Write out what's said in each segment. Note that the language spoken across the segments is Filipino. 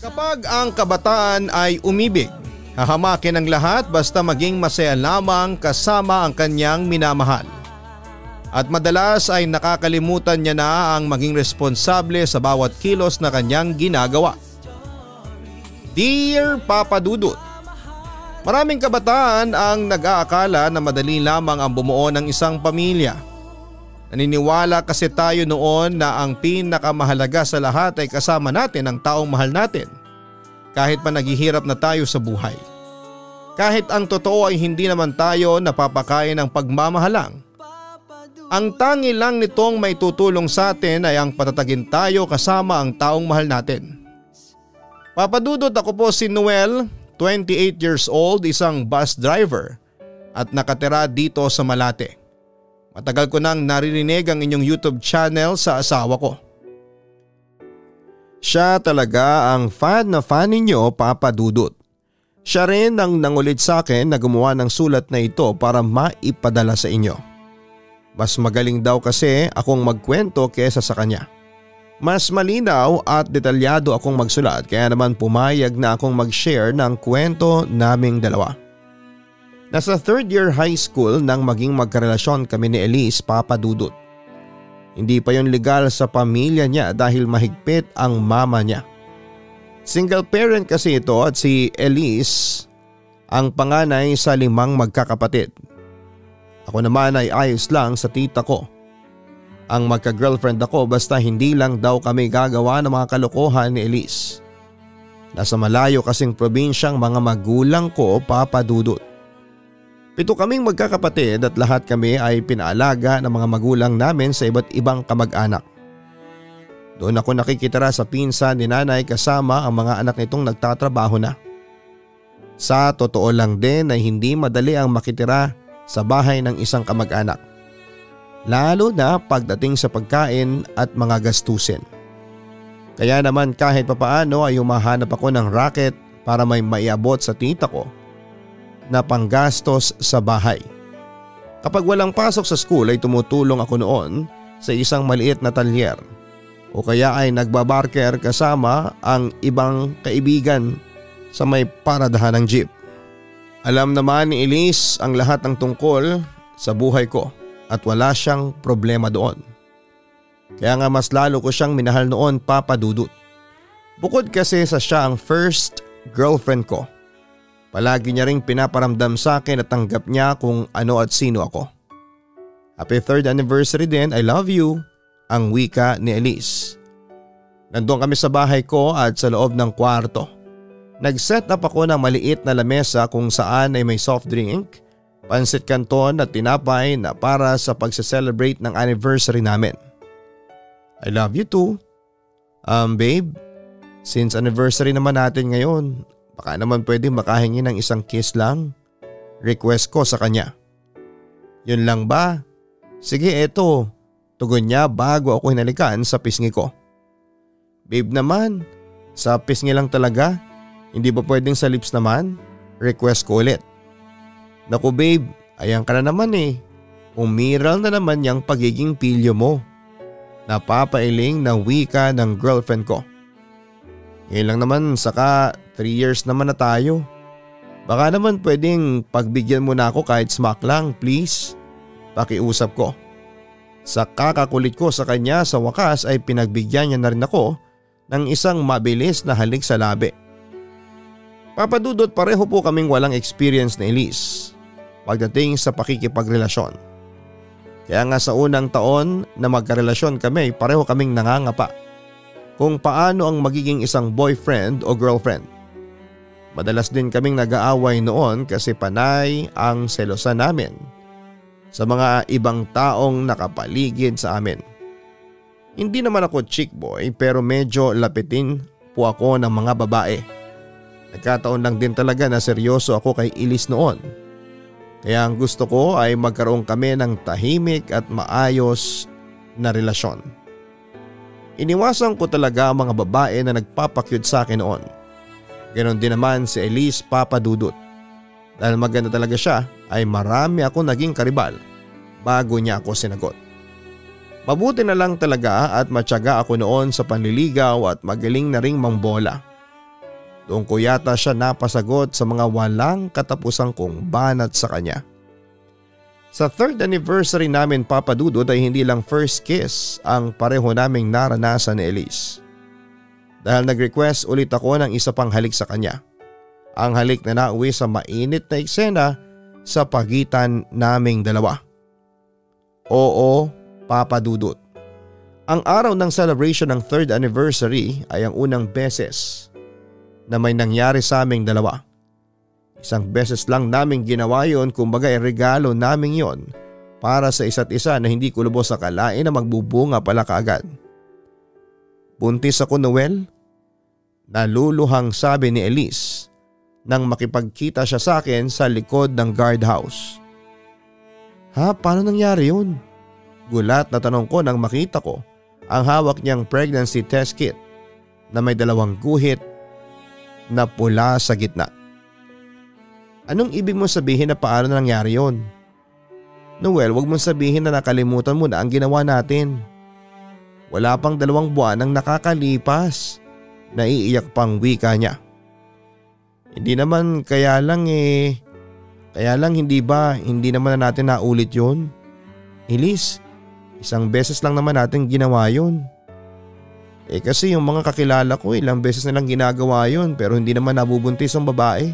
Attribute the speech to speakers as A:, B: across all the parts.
A: Kapag ang kabataan ay umibig, hahamakin ang lahat basta maging masaya lamang kasama ang kanyang minamahal. At madalas ay nakakalimutan niya na ang maging responsable sa bawat kilos na kanyang ginagawa. Dear Papa Dudut, Maraming kabataan ang nag-aakala na madali lamang ang bumuo ng isang pamilya. Naniniwala kasi tayo noon na ang pinakamahalaga sa lahat ay kasama natin ang taong mahal natin. Kahit pa naghihirap na tayo sa buhay. Kahit ang totoo ay hindi naman tayo napapakain ng pagmamahalang. Ang tangi lang nitong may tutulong sa atin ay ang patatagin tayo kasama ang taong mahal natin. Papadudot ako po si Noel 28 years old, isang bus driver at nakatira dito sa Malate. Matagal ko nang naririnig ang inyong YouTube channel sa asawa ko. Siya talaga ang fan na fan ninyo Papa Dudut. Siya rin ang nangulit sa akin na gumawa ng sulat na ito para maipadala sa inyo. Mas magaling daw kasi akong magkwento kesa sa kanya. Mas malinaw at detalyado akong magsulat kaya naman pumayag na akong mag-share ng kwento naming dalawa. Nasa third year high school nang maging magkarelasyon kami ni Elise Papa Dudut. Hindi pa yon legal sa pamilya niya dahil mahigpit ang mama niya. Single parent kasi ito at si Elise ang panganay sa limang magkakapatid. Ako naman ay ayos lang sa tita ko ang magka-girlfriend ako basta hindi lang daw kami gagawa ng mga kalokohan ni Elise. Nasa malayo kasing probinsyang mga magulang ko papadudot. Pito kaming magkakapatid at lahat kami ay pinaalaga ng mga magulang namin sa iba't ibang kamag-anak. Doon ako nakikitira sa pinsan ni nanay kasama ang mga anak nitong nagtatrabaho na. Sa totoo lang din ay hindi madali ang makitira sa bahay ng isang kamag-anak lalo na pagdating sa pagkain at mga gastusin. Kaya naman kahit papaano ay humahanap ako ng racket para may maiabot sa tita ko na panggastos sa bahay. Kapag walang pasok sa school ay tumutulong ako noon sa isang maliit na talyer o kaya ay nagbabarker kasama ang ibang kaibigan sa may paradahan ng jeep. Alam naman ni Elise ang lahat ng tungkol sa buhay ko at wala siyang problema doon. Kaya nga mas lalo ko siyang minahal noon papadudot. Bukod kasi sa siya ang first girlfriend ko. Palagi niya ring pinaparamdam sa akin at tanggap niya kung ano at sino ako. Happy third anniversary din, I love you, ang wika ni Elise. Nandun kami sa bahay ko at sa loob ng kwarto. Nag-set up ako ng maliit na lamesa kung saan ay may soft drink pansit canton at tinapay na para sa pagse-celebrate ng anniversary namin. I love you too. Um babe, since anniversary naman natin ngayon, baka naman pwede makahingi ng isang kiss lang. Request ko sa kanya. Yun lang ba? Sige eto, tugon niya bago ako hinalikan sa pisngi ko. Babe naman, sa pisngi lang talaga. Hindi ba pwedeng sa lips naman? Request ko ulit. Naku babe, ayan ka na naman eh. Umiral na naman yung pagiging pilyo mo. Napapailing na wika ng girlfriend ko. Ngayon lang naman saka 3 years naman na tayo. Baka naman pwedeng pagbigyan mo na ako kahit smack lang please. Pakiusap ko. Sa kakakulit ko sa kanya sa wakas ay pinagbigyan niya na rin ako ng isang mabilis na halik sa labi. Papadudot pareho po kaming walang experience na Elise pagdating sa pakikipagrelasyon. Kaya nga sa unang taon na magkarelasyon kami pareho kaming nangangapa kung paano ang magiging isang boyfriend o girlfriend. Madalas din kaming nag-aaway noon kasi panay ang selosa namin sa mga ibang taong nakapaligid sa amin. Hindi naman ako chick boy pero medyo lapitin po ako ng mga babae. Nagkataon lang din talaga na seryoso ako kay Ilis noon. Kaya ang gusto ko ay magkaroon kami ng tahimik at maayos na relasyon. Iniwasan ko talaga ang mga babae na nagpapakyut sa akin noon. Ganon din naman si Elise Papadudut. Dahil maganda talaga siya ay marami ako naging karibal bago niya ako sinagot. Mabuti na lang talaga at matyaga ako noon sa panliligaw at magaling na ring mangbola. Doon ko yata siya napasagot sa mga walang katapusang kong banat sa kanya. Sa third anniversary namin papadudod ay hindi lang first kiss ang pareho naming naranasan ni Elise. Dahil nag-request ulit ako ng isa pang halik sa kanya. Ang halik na nauwi sa mainit na eksena sa pagitan naming dalawa. Oo, papadudot. Ang araw ng celebration ng third anniversary ay ang unang beses na may nangyari sa aming dalawa. Isang beses lang naming ginawa yon kumbaga ay regalo naming yon para sa isa't isa na hindi ko lubos akalain na magbubunga pala kaagad. Buntis ako Noel? Naluluhang sabi ni Elise nang makipagkita siya sa akin sa likod ng guardhouse. Ha? Paano nangyari yun? Gulat na tanong ko nang makita ko ang hawak niyang pregnancy test kit na may dalawang guhit na pula sa gitna. Anong ibig mo sabihin na paano nangyari yon? Noel, wag mong sabihin na nakalimutan mo na ang ginawa natin. Wala pang dalawang buwan ang nakakalipas. Naiiyak pang wika niya. Hindi naman kaya lang eh. Kaya lang hindi ba hindi naman na natin naulit yon? Elise, isang beses lang naman natin ginawa yon. Eh kasi yung mga kakilala ko ilang beses nilang ginagawa yon pero hindi naman nabubuntis ang babae.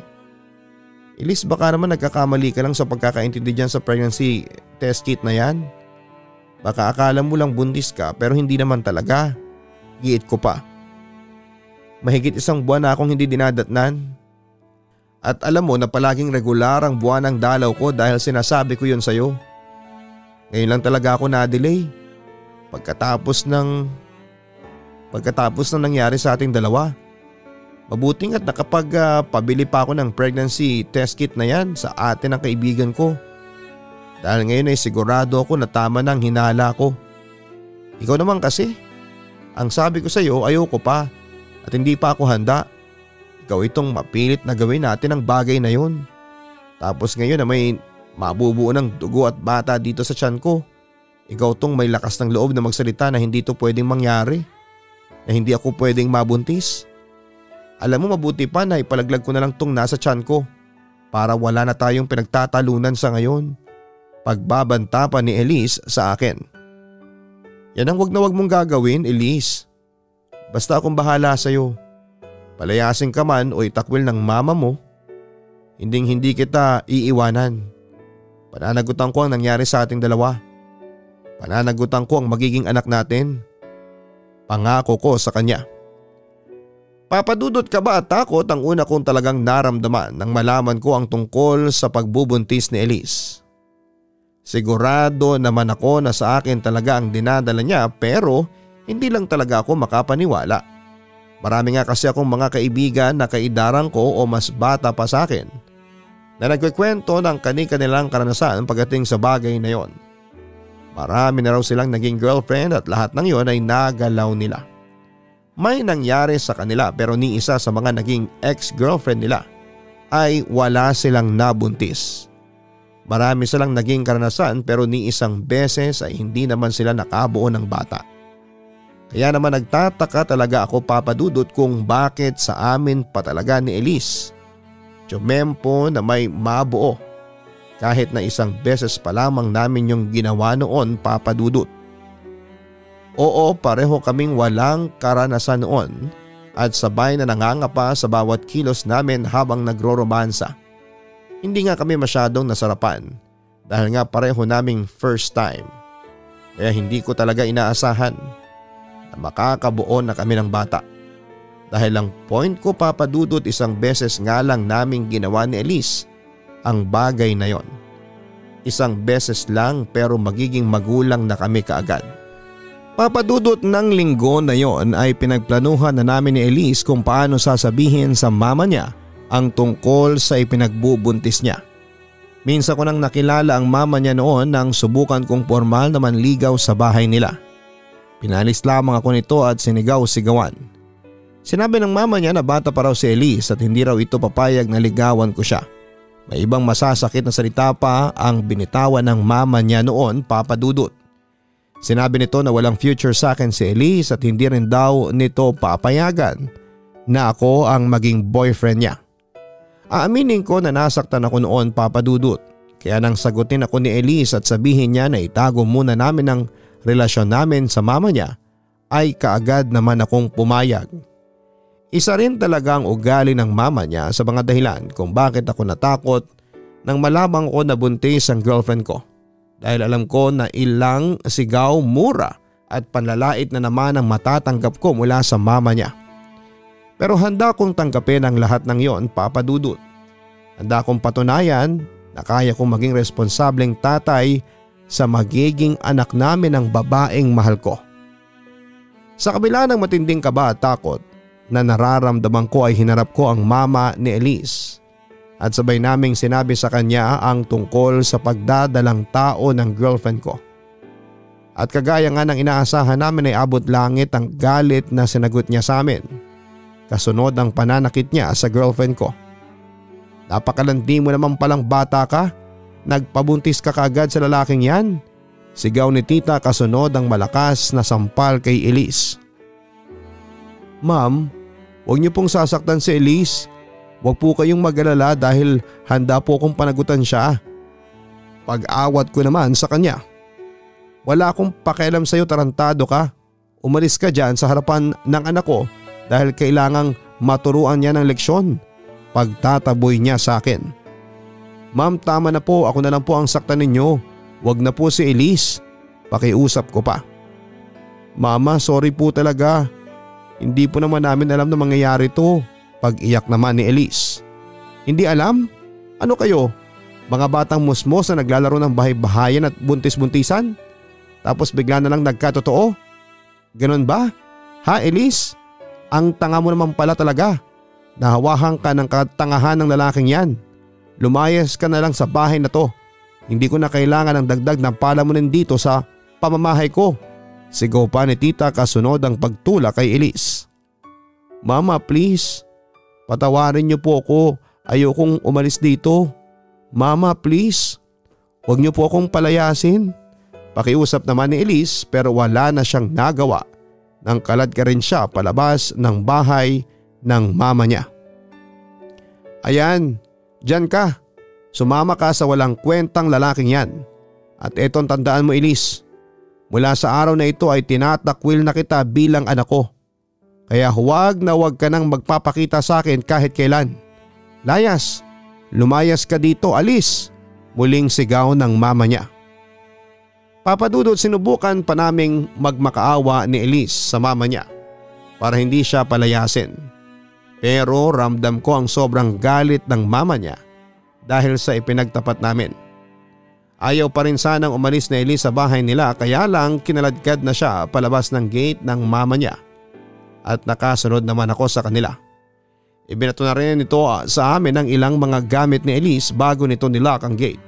A: Ilis baka naman nagkakamali ka lang sa pagkakaintindi dyan sa pregnancy test kit na yan. Baka akala mo lang buntis ka pero hindi naman talaga. Giit ko pa. Mahigit isang buwan na akong hindi dinadatnan. At alam mo na palaging regular ang buwan ng dalaw ko dahil sinasabi ko yun sa'yo. Ngayon lang talaga ako na-delay. Pagkatapos ng... Pagkatapos ng nangyari sa ating dalawa. Mabuting at nakapagpabili uh, pa ako ng pregnancy test kit na yan sa atin ng kaibigan ko. Dahil ngayon ay sigurado ako na tama ng hinala ko. Ikaw naman kasi. Ang sabi ko sa iyo ayoko pa at hindi pa ako handa. Ikaw itong mapilit na gawin natin ang bagay na yun. Tapos ngayon na may mabubuo ng dugo at bata dito sa tiyan ko. Ikaw tong may lakas ng loob na magsalita na hindi to pwedeng mangyari. Na hindi ako pwedeng mabuntis. Alam mo mabuti pa na ipalaglag ko na lang tong nasa tiyan ko para wala na tayong pinagtatalunan sa ngayon. Pagbabanta pa ni Elise sa akin. Yan ang wag na wag mong gagawin Elise. Basta akong bahala sa iyo. Palayasin ka man o itakwil ng mama mo. Hinding hindi kita iiwanan. Pananagutan ko ang nangyari sa ating dalawa. Pananagutan ko ang magiging anak natin. Pangako ko sa kanya. Papadudot ka ba at takot ang una kong talagang naramdaman nang malaman ko ang tungkol sa pagbubuntis ni Elise. Sigurado naman ako na sa akin talaga ang dinadala niya pero hindi lang talaga ako makapaniwala. Marami nga kasi akong mga kaibigan na kaidaran ko o mas bata pa sa akin na nagkikwento ng kani-kanilang karanasan pagdating sa bagay na yon. Marami na raw silang naging girlfriend at lahat ng yon ay nagalaw nila. May nangyari sa kanila pero ni isa sa mga naging ex-girlfriend nila ay wala silang nabuntis. Marami silang naging karanasan pero ni isang beses ay hindi naman sila nakabuo ng bata. Kaya naman nagtataka talaga ako papadudot kung bakit sa amin pa talaga ni Elise. Jomempo na may mabuo kahit na isang beses pa lamang namin yung ginawa noon papadudot. Oo pareho kaming walang karanasan noon at sabay na nangangapa sa bawat kilos namin habang nagro-romansa. Hindi nga kami masyadong nasarapan dahil nga pareho naming first time. Kaya hindi ko talaga inaasahan na makakabuo na kami ng bata. Dahil ang point ko papadudot isang beses nga lang naming ginawa ni Elise ang bagay na yon. Isang beses lang pero magiging magulang na kami kaagad. Papadudot ng linggo na yon ay pinagplanuhan na namin ni Elise kung paano sasabihin sa mama niya ang tungkol sa ipinagbubuntis niya. Minsan ko nang nakilala ang mama niya noon nang subukan kong formal na manligaw sa bahay nila. Pinalis lamang ako nito at sinigaw-sigawan. Sinabi ng mama niya na bata pa raw si Elise at hindi raw ito papayag na ligawan ko siya. May ibang masasakit na salita pa ang binitawan ng mama niya noon papadudot. Sinabi nito na walang future sa akin si Elise at hindi rin daw nito papayagan na ako ang maging boyfriend niya. Aaminin ko na nasaktan ako noon papadudot kaya nang sagutin ako ni Elise at sabihin niya na itago muna namin ang relasyon namin sa mama niya ay kaagad naman akong pumayag. Isa rin talaga ang ugali ng mama niya sa mga dahilan kung bakit ako natakot nang malabang ko na buntis ang girlfriend ko. Dahil alam ko na ilang sigaw, mura at panlalait na naman ang matatanggap ko mula sa mama niya. Pero handa kong tanggapin ang lahat ng yon papadudot. Handa kong patunayan na kaya kong maging responsableng tatay sa magiging anak namin ng babaeng mahal ko. Sa kabila ng matinding kaba at takot na nararamdaman ko ay hinarap ko ang mama ni Elise at sabay naming sinabi sa kanya ang tungkol sa pagdadalang tao ng girlfriend ko. At kagaya nga ng inaasahan namin ay abot langit ang galit na sinagot niya sa amin kasunod ang pananakit niya sa girlfriend ko. Napakalandi mo naman palang bata ka, nagpabuntis ka kagad sa lalaking yan. Sigaw ni tita kasunod ang malakas na sampal kay Elise. Ma'am, huwag niyo pong sasaktan si Elise. Huwag po kayong mag-alala dahil handa po akong panagutan siya. Pag-awat ko naman sa kanya. Wala akong pakialam sa iyo tarantado ka. Umalis ka dyan sa harapan ng anak ko dahil kailangang maturuan niya ng leksyon. Pagtataboy niya sa akin. Ma'am tama na po ako na lang po ang saktan ninyo. Huwag na po si Elise. Pakiusap ko pa. Mama sorry po talaga. Hindi po naman namin alam na mangyayari to. Pag-iyak naman ni Elise. Hindi alam? Ano kayo? Mga batang musmos na naglalaro ng bahay-bahayan at buntis-buntisan? Tapos bigla na lang nagkatotoo? Ganon ba? Ha Elise? Ang tanga mo naman pala talaga. Nahawahan ka ng katangahan ng lalaking yan. Lumayas ka na lang sa bahay na to. Hindi ko na kailangan ng dagdag ng palamunin dito sa pamamahay ko. Sigaw pa ni tita kasunod ang pagtula kay Elise. Mama please, patawarin niyo po ako. Ayokong umalis dito. Mama please, huwag niyo po akong palayasin. Pakiusap naman ni Elise pero wala na siyang nagawa nang kalad ka rin siya palabas ng bahay ng mama niya. Ayan, dyan ka. Sumama ka sa walang kwentang lalaking yan. At etong tandaan mo Elise, mula sa araw na ito ay tinatakwil na kita bilang anak ko. Kaya huwag na huwag ka nang magpapakita sa akin kahit kailan. Layas, lumayas ka dito alis. Muling sigaw ng mama niya. Papadudot sinubukan pa naming magmakaawa ni Elise sa mama niya para hindi siya palayasin. Pero ramdam ko ang sobrang galit ng mama niya dahil sa ipinagtapat namin. Ayaw pa rin sanang umalis na Elise sa bahay nila kaya lang kinaladkad na siya palabas ng gate ng mama niya at nakasunod naman ako sa kanila. Ibinato na rin ito sa amin ang ilang mga gamit ni Elise bago nito nilak ang gate.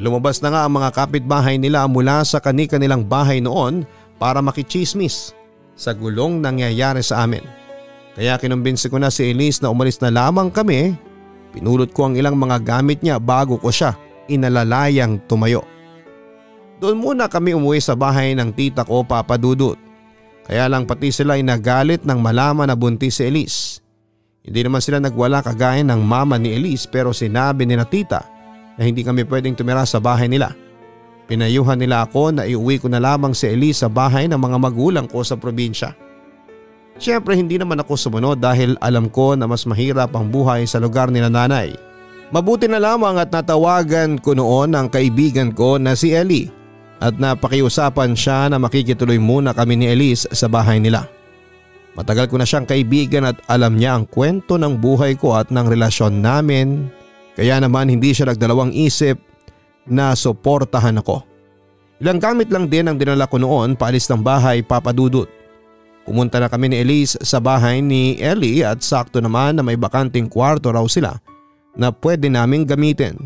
A: Lumabas na nga ang mga kapitbahay nila mula sa kani-kanilang bahay noon para makichismis sa gulong nangyayari sa amin. Kaya kinumbinsi ko na si Elise na umalis na lamang kami. Pinulot ko ang ilang mga gamit niya bago ko siya inalalayang tumayo. Doon muna kami umuwi sa bahay ng tita ko papadudot. Kaya lang pati sila ay nagalit nang malaman na buntis si Elise. Hindi naman sila nagwala kagaya ng mama ni Elise pero sinabi ni na tita na hindi kami pwedeng tumira sa bahay nila. Pinayuhan nila ako na iuwi ko na lamang si Elise sa bahay ng mga magulang ko sa probinsya. Siyempre hindi naman ako sumunod dahil alam ko na mas mahirap ang buhay sa lugar ni nanay. Mabuti na lamang at natawagan ko noon ang kaibigan ko na si Ellie at napakiusapan siya na makikituloy muna kami ni Elise sa bahay nila. Matagal ko na siyang kaibigan at alam niya ang kwento ng buhay ko at ng relasyon namin kaya naman hindi siya nagdalawang isip na suportahan ako. Ilang gamit lang din ang dinala ko noon paalis ng bahay papadudot. Pumunta na kami ni Elise sa bahay ni Ellie at sakto naman na may bakanting kwarto raw sila na pwede naming gamitin.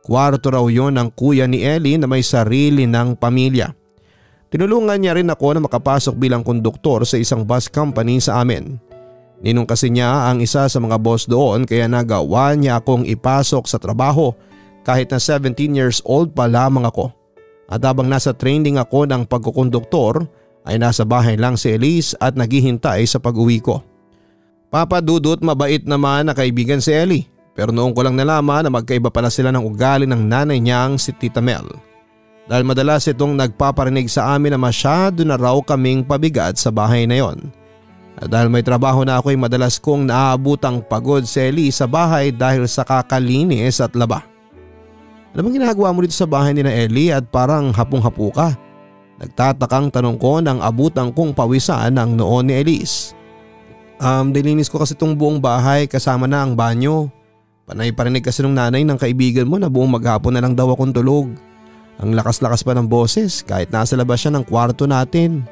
A: Kwarto raw yon ng kuya ni Ellie na may sarili ng pamilya. Tinulungan niya rin ako na makapasok bilang konduktor sa isang bus company sa amin. Ninong kasi niya ang isa sa mga boss doon kaya nagawa niya akong ipasok sa trabaho kahit na 17 years old pa lamang ako. At habang nasa training ako ng pagkukonduktor ay nasa bahay lang si Elise at naghihintay sa pag-uwi ko. Papa Dudut mabait naman na kaibigan si Ellie pero noong ko lang nalaman na magkaiba pala sila ng ugali ng nanay niyang si Tita Mel. Dahil madalas itong nagpaparinig sa amin na masyado na raw kaming pabigat sa bahay na yon. Dahil may trabaho na ako ay madalas kong naaabutang pagod si Ellie sa bahay dahil sa kakalinis at laba. Ano bang ginagawa mo dito sa bahay ni na Ellie at parang hapong-hapo ka? Nagtatakang tanong ko nang abutang kong pawisan ng noon ni Elise. Um, dilinis ko kasi itong buong bahay kasama na ang banyo. Panay parinig kasi ng nanay ng kaibigan mo na buong maghapon na lang daw akong tulog. Ang lakas-lakas pa ng boses kahit nasa labas siya ng kwarto natin.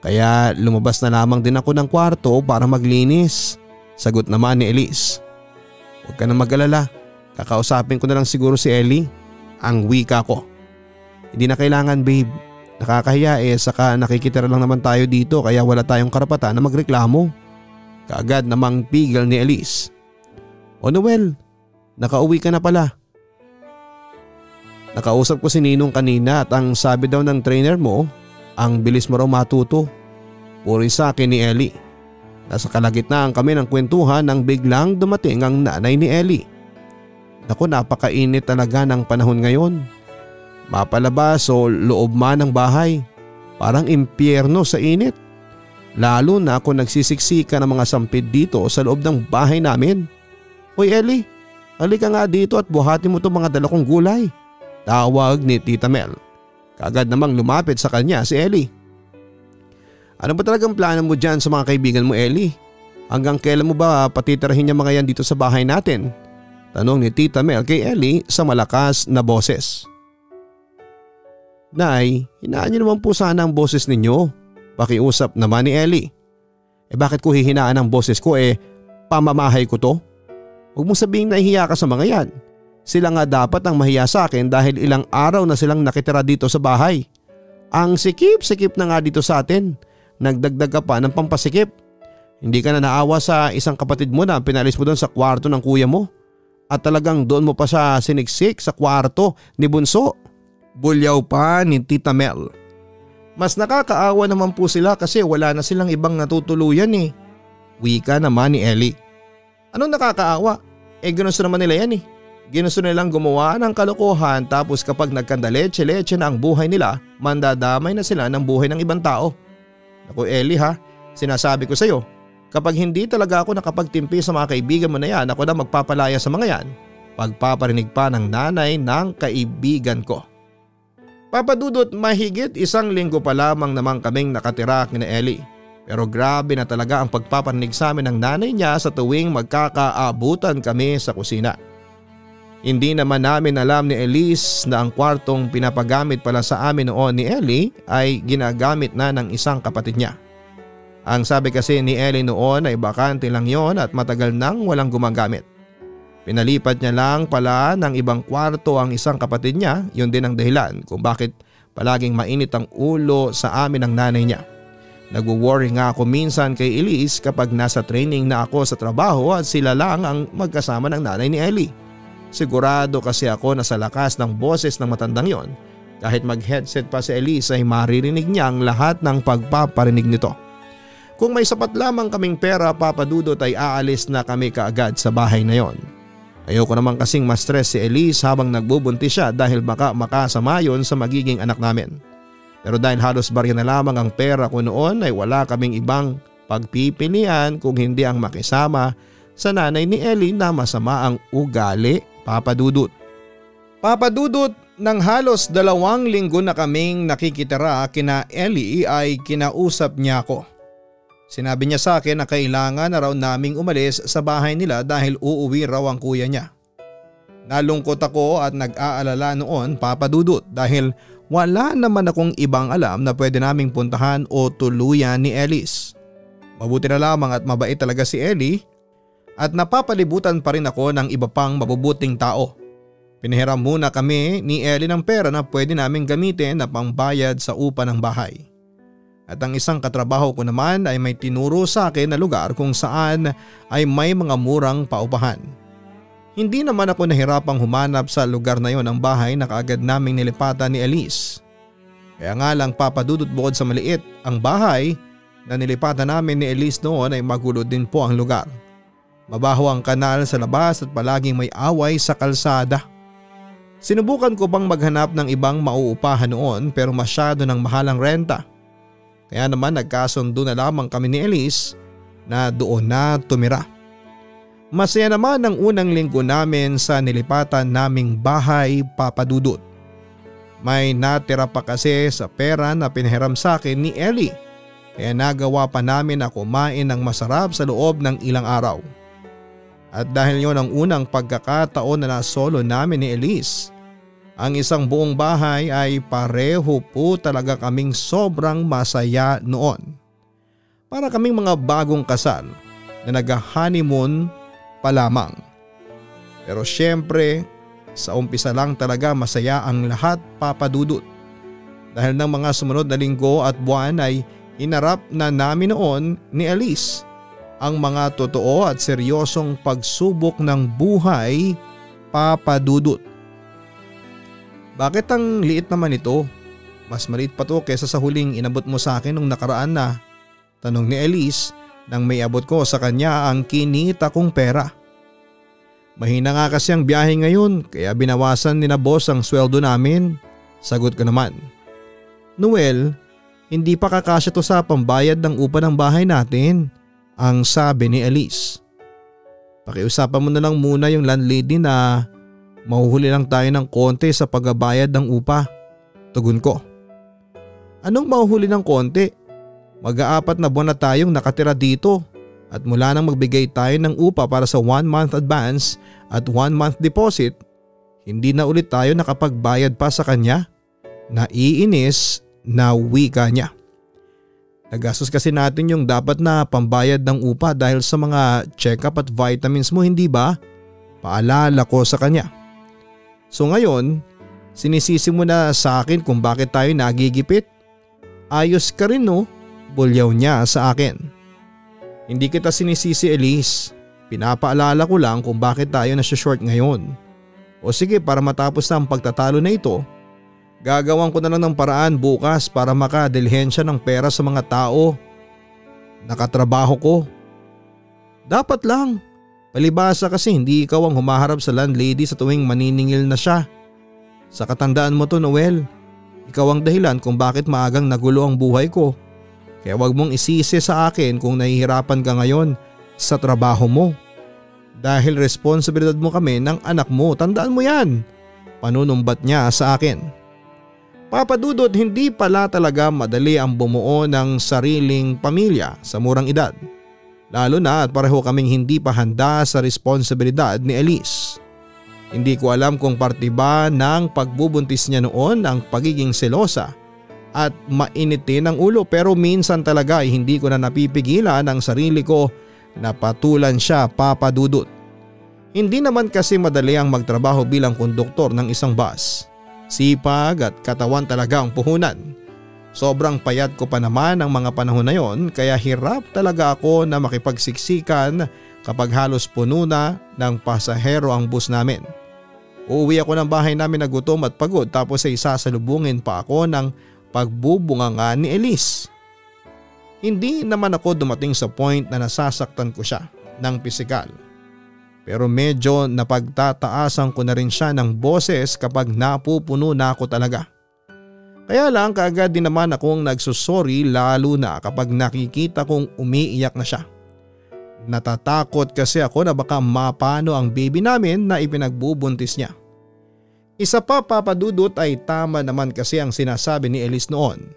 A: Kaya lumabas na lamang din ako ng kwarto para maglinis. Sagot naman ni Elise. Huwag ka na mag-alala. Kakausapin ko na lang siguro si Ellie. Ang wika ko. Hindi na kailangan babe. Nakakahiya eh saka nakikitira lang naman tayo dito kaya wala tayong karapatan na magreklamo. Kaagad namang pigil ni Elise. O Noel, nakauwi ka na pala. Nakausap ko si Ninong kanina at ang sabi daw ng trainer mo, ang bilis mo raw matuto. Puri sa akin ni Ellie. Nasa kalagitnaan kami ng kwentuhan nang biglang dumating ang nanay ni Ellie. Naku napakainit talaga ng panahon ngayon. Mapalabas o loob man ng bahay. Parang impyerno sa init. Lalo na ako nagsisiksika ng mga sampid dito sa loob ng bahay namin. Hoy Ellie, halika nga dito at buhati mo itong mga dala kong gulay. Tawag ni Tita Mel. Kagad namang lumapit sa kanya si Ellie. Ano ba talagang plano mo dyan sa mga kaibigan mo Ellie? Hanggang kailan mo ba patitirahin niya mga yan dito sa bahay natin? Tanong ni Tita Mel kay Ellie sa malakas na boses. Nay, hinaan niyo naman po sana ang boses ninyo. Pakiusap naman ni Ellie. Eh bakit ko hihinaan ang boses ko eh pamamahay ko to? Huwag mong sabihin na ihiya ka sa mga yan. Sila nga dapat ang mahiya sa akin dahil ilang araw na silang nakitira dito sa bahay. Ang sikip-sikip na nga dito sa atin. Nagdagdag ka pa ng pampasikip. Hindi ka na naawa sa isang kapatid mo na pinalis mo doon sa kwarto ng kuya mo. At talagang doon mo pa siya siniksik sa kwarto ni Bunso. Bulyaw pa ni Tita Mel. Mas nakakaawa naman po sila kasi wala na silang ibang natutuluyan eh. Wika naman ni Ellie. Anong nakakaawa? Eh ginusto naman nila yan eh. Ginusto nilang gumawa ng kalokohan tapos kapag nagkandaleche-leche na ang buhay nila, mandadamay na sila ng buhay ng ibang tao. Naku Ellie ha, sinasabi ko sa iyo, kapag hindi talaga ako nakapagtimpi sa mga kaibigan mo na yan, ako na magpapalaya sa mga yan. Pagpaparinig pa ng nanay ng kaibigan ko. Papadudot mahigit isang linggo pa lamang namang kaming nakatira kina Ellie. Pero grabe na talaga ang pagpapaninig sa amin ng nanay niya sa tuwing magkakaabutan kami sa kusina. Hindi naman namin alam ni Elise na ang kwartong pinapagamit pala sa amin noon ni Ellie ay ginagamit na ng isang kapatid niya. Ang sabi kasi ni Ellie noon ay bakante lang yon at matagal nang walang gumagamit. Pinalipat niya lang pala ng ibang kwarto ang isang kapatid niya, yun din ang dahilan kung bakit palaging mainit ang ulo sa amin ng nanay niya. Nagwo-worry nga ako minsan kay Elise kapag nasa training na ako sa trabaho at sila lang ang magkasama ng nanay ni Ellie. Sigurado kasi ako na sa lakas ng boses ng matandang yon, kahit mag-headset pa si Elise ay maririnig niya ang lahat ng pagpaparinig nito. Kung may sapat lamang kaming pera papadudot ay aalis na kami kaagad sa bahay na yon. Ayoko naman kasing ma-stress si Elise habang nagbubuntis siya dahil baka makasama yon sa magiging anak namin. Pero dahil halos barya na lamang ang pera ko noon ay wala kaming ibang pagpipilian kung hindi ang makisama sa nanay ni Ellie na masama ang ugali papadudot. Papadudot ng halos dalawang linggo na kaming nakikitira kina Ellie ay kinausap niya ako. Sinabi niya sa akin na kailangan na raw naming umalis sa bahay nila dahil uuwi raw ang kuya niya. Nalungkot ako at nag-aalala noon papadudot dahil wala naman akong ibang alam na pwede naming puntahan o tuluyan ni Ellis. Mabuti na lamang at mabait talaga si Ellie at napapalibutan pa rin ako ng iba pang mabubuting tao. Pinahiram muna kami ni Ellie ng pera na pwede naming gamitin na pangbayad sa upa ng bahay. At ang isang katrabaho ko naman ay may tinuro sa akin na lugar kung saan ay may mga murang paupahan. Hindi naman ako nahirapang humanap sa lugar na yon ng bahay na kaagad naming nilipatan ni Elise. Kaya nga lang papadudot bukod sa maliit ang bahay, na nilipatan namin ni Elise noon ay magulo din po ang lugar. Mabaho ang kanal sa labas at palaging may away sa kalsada. Sinubukan ko bang maghanap ng ibang mauupahan noon pero masyado ng mahalang renta. Kaya naman nagkasundo na lamang kami ni Elise na doon na tumira. Masaya naman ang unang linggo namin sa nilipatan naming bahay papadudot. May natira pa kasi sa pera na pinahiram sa akin ni Ellie kaya nagawa pa namin na kumain ng masarap sa loob ng ilang araw. At dahil yon ang unang pagkakataon na nasolo namin ni Elise, ang isang buong bahay ay pareho po talaga kaming sobrang masaya noon. Para kaming mga bagong kasal na nag-honeymoon pa lamang. Pero syempre, sa umpisa lang talaga masaya ang lahat papadudot. Dahil ng mga sumunod na linggo at buwan ay Inarap na namin noon ni Elise ang mga totoo at seryosong pagsubok ng buhay papadudot. Bakit ang liit naman ito? Mas maliit pa to kesa sa huling inabot mo sa akin nung nakaraan na. Tanong ni Elise nang may abot ko sa kanya ang kinita kong pera. Mahina nga kasi ang biyahe ngayon kaya binawasan ni na boss ang sweldo namin. Sagot ko naman. Noel, hindi pa kakasya to sa pambayad ng upa ng bahay natin, ang sabi ni Elise. Pakiusapan mo na lang muna yung landlady na mahuhuli lang tayo ng konti sa pagbabayad ng upa. Tugon ko. Anong mahuhuli ng konti? Mag-aapat na buwan na tayong nakatira dito at mula nang magbigay tayo ng upa para sa one month advance at one month deposit, hindi na ulit tayo nakapagbayad pa sa kanya. Naiinis na wika niya. Nagastos kasi natin yung dapat na pambayad ng upa dahil sa mga check-up at vitamins mo hindi ba? Paalala ko sa kanya. So ngayon, sinisisi mo na sa akin kung bakit tayo nagigipit? Ayos ka rin no? Bulyaw niya sa akin. Hindi kita sinisisi Elise. Pinapaalala ko lang kung bakit tayo na short ngayon. O sige para matapos na ang pagtatalo na ito, Gagawan ko na lang ng paraan bukas para makadilhensya ng pera sa mga tao. Nakatrabaho ko. Dapat lang. Palibasa kasi hindi ikaw ang humaharap sa landlady sa tuwing maniningil na siya. Sa katandaan mo to Noel, ikaw ang dahilan kung bakit maagang nagulo ang buhay ko. Kaya wag mong isisi sa akin kung nahihirapan ka ngayon sa trabaho mo. Dahil responsibilidad mo kami ng anak mo, tandaan mo yan. Panunumbat niya sa akin. Papadudot hindi pala talaga madali ang bumuo ng sariling pamilya sa murang edad. Lalo na at pareho kaming hindi pa handa sa responsibilidad ni Elise. Hindi ko alam kung parte ba ng pagbubuntis niya noon ang pagiging selosa at mainitin ang ulo pero minsan talaga ay hindi ko na napipigilan ang sarili ko na patulan siya papadudot. Hindi naman kasi madali ang magtrabaho bilang konduktor ng isang bus. Sipag at katawan talaga ang puhunan. Sobrang payat ko pa naman ang mga panahon na yon kaya hirap talaga ako na makipagsiksikan kapag halos puno na ng pasahero ang bus namin. Uuwi ako ng bahay namin na gutom at pagod tapos ay sasalubungin pa ako ng pagbubunganga ni Elise. Hindi naman ako dumating sa point na nasasaktan ko siya ng pisikal. Pero medyo napagtataasan ko na rin siya ng boses kapag napupuno na ako talaga. Kaya lang kaagad din naman akong nagsusori lalo na kapag nakikita kong umiiyak na siya. Natatakot kasi ako na baka mapano ang baby namin na ipinagbubuntis niya. Isa pa papadudot ay tama naman kasi ang sinasabi ni Elise noon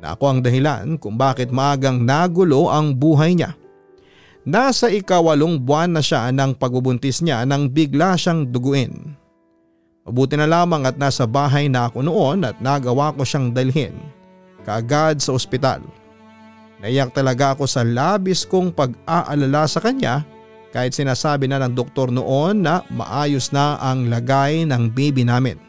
A: na ako ang dahilan kung bakit maagang nagulo ang buhay niya. Nasa ikawalong buwan na siya ng pagbubuntis niya nang bigla siyang duguin. Mabuti na lamang at nasa bahay na ako noon at nagawa ko siyang dalhin kaagad sa ospital. Naiyak talaga ako sa labis kong pag-aalala sa kanya kahit sinasabi na ng doktor noon na maayos na ang lagay ng baby namin.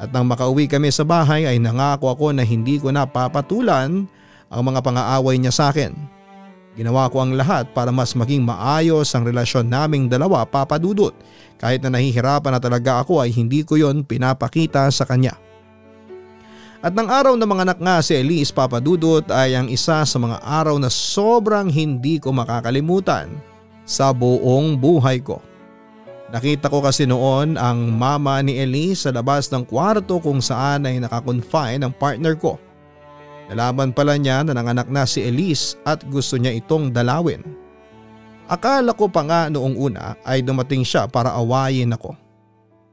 A: At nang makauwi kami sa bahay ay nangako ako na hindi ko na papatulan ang mga pang-aaway niya sa akin. Ginawa ko ang lahat para mas maging maayos ang relasyon naming dalawa papadudot. Kahit na nahihirapan na talaga ako ay hindi ko yon pinapakita sa kanya. At ng araw na mga anak nga si Elise Papadudot ay ang isa sa mga araw na sobrang hindi ko makakalimutan sa buong buhay ko. Nakita ko kasi noon ang mama ni Elise sa labas ng kwarto kung saan ay nakakonfine ang partner ko. Nalaman pala niya na nanganak na si Elise at gusto niya itong dalawin. Akala ko pa nga noong una ay dumating siya para awayin ako.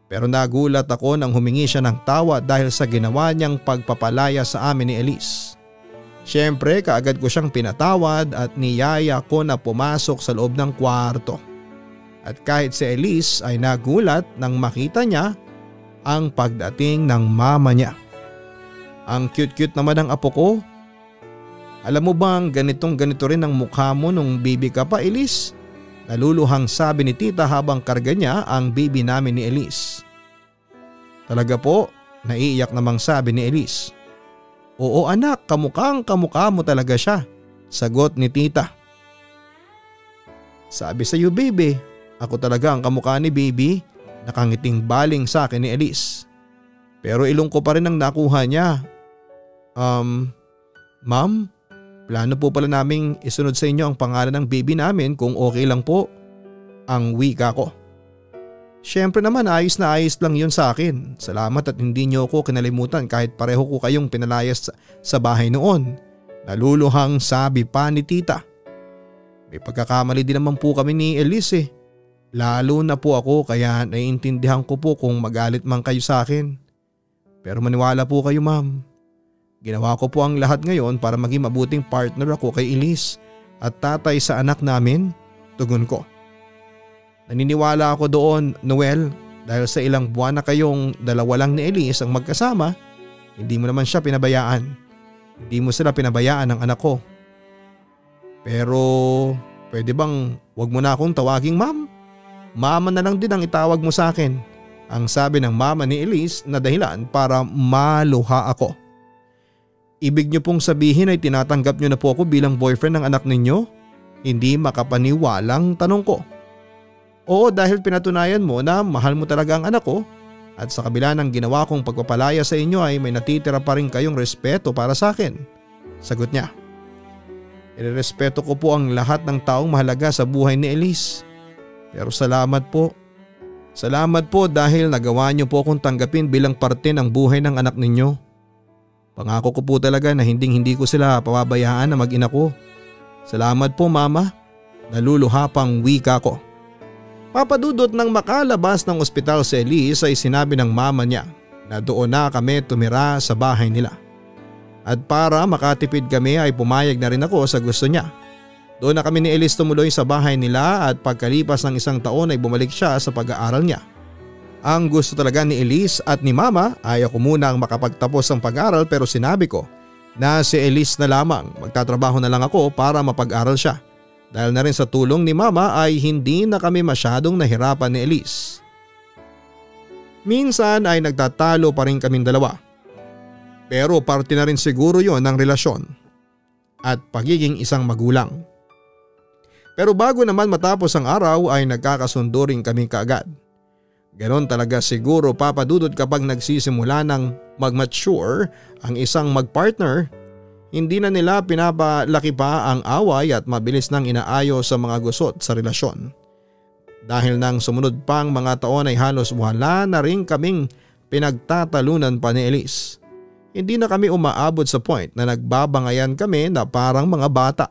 A: Pero nagulat ako nang humingi siya ng tawa dahil sa ginawa niyang pagpapalaya sa amin ni Elise. Siyempre kaagad ko siyang pinatawad at niyaya ko na pumasok sa loob ng kwarto. At kahit si Elise ay nagulat nang makita niya ang pagdating ng mama niya. Ang cute-cute naman ng apo ko. Alam mo bang ganitong ganito rin ang mukha mo nung baby ka pa Elise? Naluluhang sabi ni tita habang karga niya ang baby namin ni Elise. Talaga po, naiiyak namang sabi ni Elise. Oo anak, kamukhang kamukha mo talaga siya. Sagot ni tita. Sabi sa iyo baby, ako talaga ang kamukha ni baby. Nakangiting baling sa akin ni Elise. Pero ilong ko pa rin ang nakuha niya. Um, ma'am, Plano po pala naming isunod sa inyo ang pangalan ng baby namin kung okay lang po. Ang wika ko. Siyempre naman ayos na ayos lang yun sa akin. Salamat at hindi niyo ako kinalimutan kahit pareho ko kayong pinalayas sa bahay noon. Naluluhang sabi pa ni tita. May pagkakamali din naman po kami ni Elise. Lalo na po ako kaya naiintindihan ko po kung magalit man kayo sa akin. Pero maniwala po kayo ma'am. Ginawa ko po ang lahat ngayon para maging mabuting partner ako kay Elise at tatay sa anak namin, tugon ko. Naniniwala ako doon, Noel, dahil sa ilang buwan na kayong dalawa lang ni Elise ang magkasama, hindi mo naman siya pinabayaan. Hindi mo sila pinabayaan ng anak ko. Pero pwede bang wag mo na akong tawaging ma'am? Mama na lang din ang itawag mo sa akin. Ang sabi ng mama ni Elise na dahilan para maluha ako. Ibig niyo pong sabihin ay tinatanggap niyo na po ako bilang boyfriend ng anak ninyo? Hindi makapaniwalang tanong ko. Oo dahil pinatunayan mo na mahal mo talaga ang anak ko at sa kabila ng ginawa kong pagpapalaya sa inyo ay may natitira pa rin kayong respeto para sa akin. Sagot niya. Irerespeto ko po ang lahat ng taong mahalaga sa buhay ni Elise. Pero salamat po. Salamat po dahil nagawa niyo po akong tanggapin bilang parte ng buhay ng anak ninyo. Pangako ko po talaga na hinding hindi ko sila pababayaan na mag-ina ko. Salamat po mama. Naluluha pang wika ko. Papadudot ng makalabas ng ospital si Elise ay sinabi ng mama niya na doon na kami tumira sa bahay nila. At para makatipid kami ay pumayag na rin ako sa gusto niya. Doon na kami ni Elise tumuloy sa bahay nila at pagkalipas ng isang taon ay bumalik siya sa pag-aaral niya. Ang gusto talaga ni Elise at ni Mama ay ako muna ang makapagtapos ng pag-aral pero sinabi ko na si Elise na lamang magtatrabaho na lang ako para mapag-aral siya. Dahil na rin sa tulong ni Mama ay hindi na kami masyadong nahirapan ni Elise. Minsan ay nagtatalo pa rin kaming dalawa. Pero parte na rin siguro yon ng relasyon at pagiging isang magulang. Pero bago naman matapos ang araw ay nagkakasundo rin kami kaagad. Ganon talaga siguro papadudod kapag nagsisimula ng mag-mature ang isang mag-partner, hindi na nila pinapalaki pa ang away at mabilis nang inaayos sa mga gusot sa relasyon. Dahil nang sumunod pang mga taon ay halos wala na rin kaming pinagtatalunan pa ni Elise. Hindi na kami umaabot sa point na nagbabangayan kami na parang mga bata.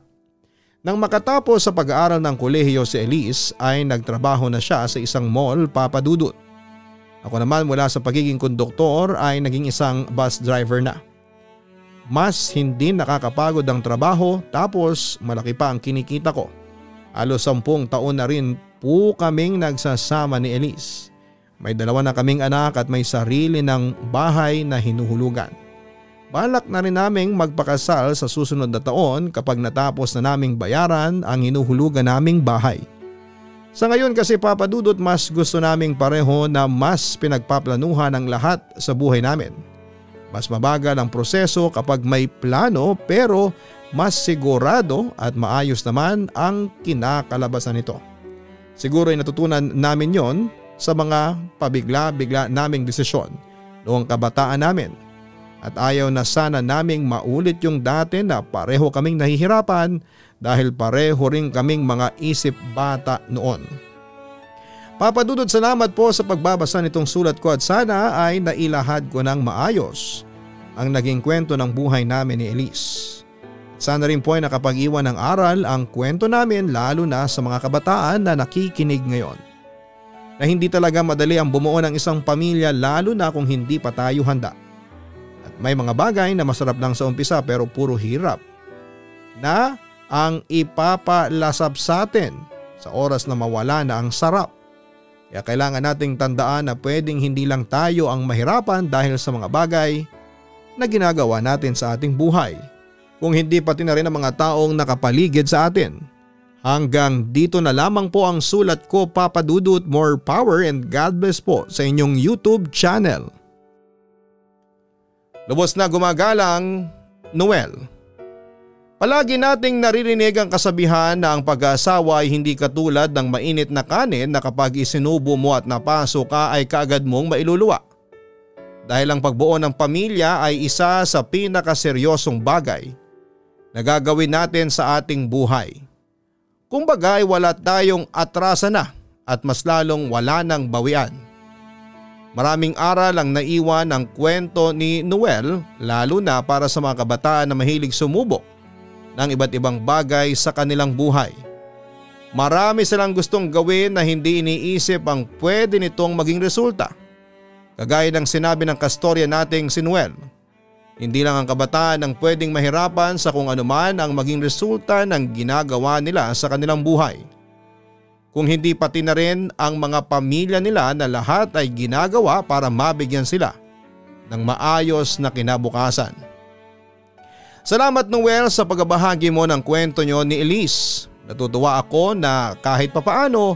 A: Nang makatapos sa pag-aaral ng kolehiyo si Elise ay nagtrabaho na siya sa isang mall papadudot. Ako naman mula sa pagiging konduktor ay naging isang bus driver na. Mas hindi nakakapagod ang trabaho tapos malaki pa ang kinikita ko. Halos sampung taon na rin po kaming nagsasama ni Elise. May dalawa na kaming anak at may sarili ng bahay na hinuhulugan. Balak na rin naming magpakasal sa susunod na taon kapag natapos na naming bayaran ang hinuhulugan naming bahay. Sa ngayon kasi papadudot mas gusto naming pareho na mas pinagpaplanuhan ang lahat sa buhay namin. Mas mabagal ang proseso kapag may plano pero mas sigurado at maayos naman ang kinakalabasan nito. Siguro ay natutunan namin yon sa mga pabigla-bigla naming desisyon noong kabataan namin At ayaw na sana naming maulit yung dati na pareho kaming nahihirapan dahil pareho rin kaming mga isip bata noon. Papadudod salamat po sa pagbabasa nitong sulat ko at sana ay nailahad ko ng maayos ang naging kwento ng buhay namin ni Elise. Sana rin po ay nakapag-iwan ng aral ang kwento namin lalo na sa mga kabataan na nakikinig ngayon. Na hindi talaga madali ang bumuo ng isang pamilya lalo na kung hindi pa tayo handa. At may mga bagay na masarap lang sa umpisa pero puro hirap. Na ang ipapalasap sa atin sa oras na mawala na ang sarap. Kaya kailangan nating tandaan na pwedeng hindi lang tayo ang mahirapan dahil sa mga bagay na ginagawa natin sa ating buhay kung hindi pati na rin ang mga taong nakapaligid sa atin. Hanggang dito na lamang po ang sulat ko Papa Dudut more power and God bless po sa inyong YouTube channel. Lubos na gumagalang Noel. Palagi nating naririnig ang kasabihan na ang pag-aasawa ay hindi katulad ng mainit na kanin na kapag isinubo mo at napasok ka ay kaagad mong mailuluwa. Dahil ang pagbuo ng pamilya ay isa sa pinakaseryosong bagay Nagagawin natin sa ating buhay. Kumbaga ay wala tayong atrasa na at mas lalong wala nang bawian. Maraming aral ang naiwan ng kwento ni Noel lalo na para sa mga kabataan na mahilig sumubok ng iba't ibang bagay sa kanilang buhay. Marami silang gustong gawin na hindi iniisip ang pwede nitong maging resulta. Kagaya ng sinabi ng kastorya nating si Noel hindi lang ang kabataan ang pwedeng mahirapan sa kung anuman ang maging resulta ng ginagawa nila sa kanilang buhay. Kung hindi pati na rin ang mga pamilya nila na lahat ay ginagawa para mabigyan sila ng maayos na kinabukasan. Salamat Noel sa pagbabahagi mo ng kwento nyo ni Elise. Natutuwa ako na kahit papaano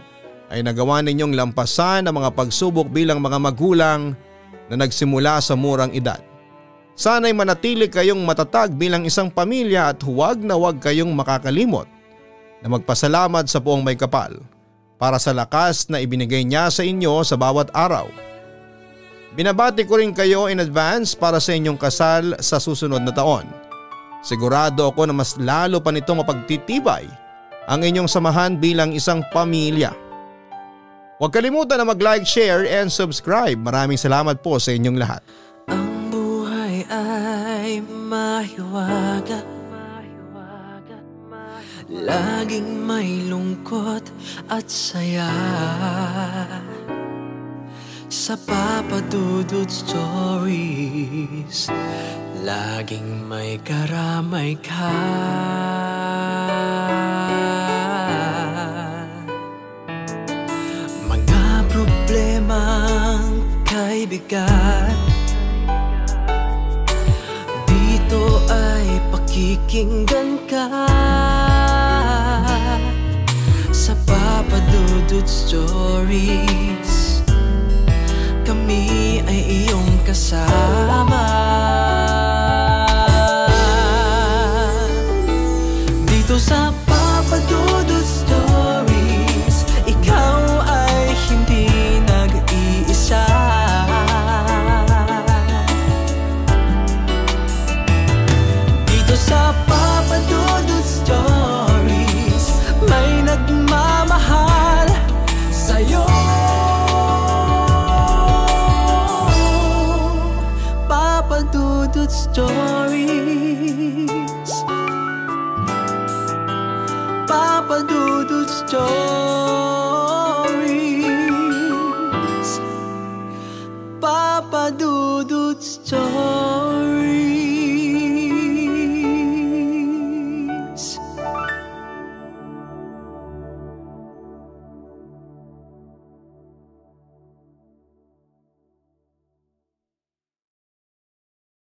A: ay nagawa ninyong lampasan ang mga pagsubok bilang mga magulang na nagsimula sa murang edad. Sana'y manatili kayong matatag bilang isang pamilya at huwag na huwag kayong makakalimot na magpasalamat sa buong may kapal para sa lakas na ibinigay niya sa inyo sa bawat araw. Binabati ko rin kayo in advance para sa inyong kasal sa susunod na taon. Sigurado ako na mas lalo pa nito mapagtitibay ang inyong samahan bilang isang pamilya. Huwag kalimutan na mag-like, share and subscribe. Maraming salamat po sa inyong lahat
B: ay mahiwaga Laging may lungkot at saya. Sa papadudod stories Laging may karamay ka. Mga problemang kaibigan Pakikinggan ka papadudod stories. Kami ay iyong kasama Papadudod